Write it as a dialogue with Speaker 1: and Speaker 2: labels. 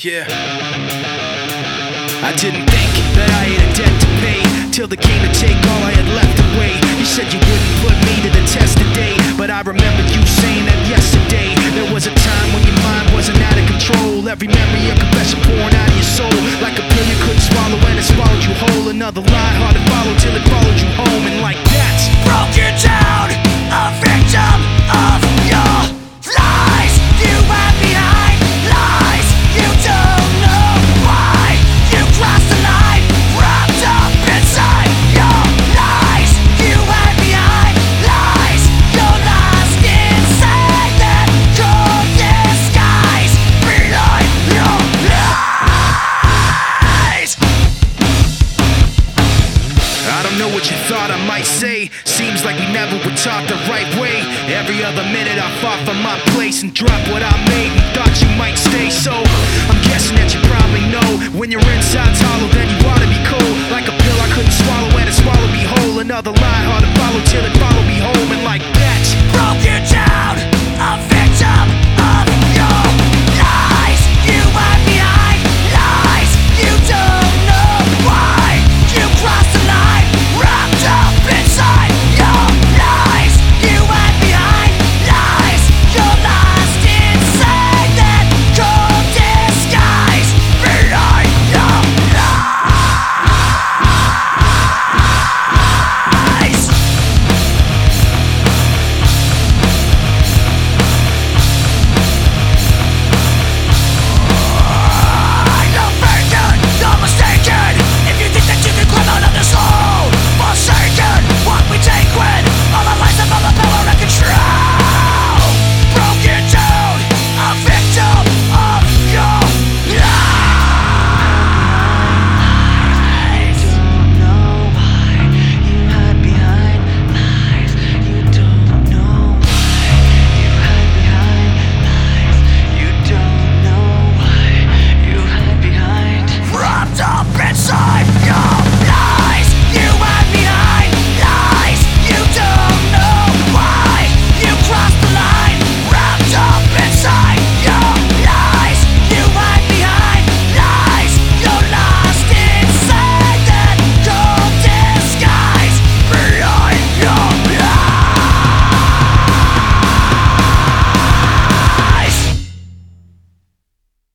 Speaker 1: Yeah. I didn't think that I had a debt to pay till they came to take all I had left away. You said you wouldn't put me to the test today, but I remember you saying that yesterday. There was a time when your mind wasn't out of control. Every memory, a confession pouring out of your soul, like a pill you couldn't swallow and it swallowed you whole. Another lie I might say. Seems like we never were taught the right way. Every other minute I fought for my place and dropped what I made and thought you might stay. So I'm guessing that you probably know when your inside's hollow, then you ought to be cold. Like a pill I couldn't swallow and it swallowed me whole. Another lie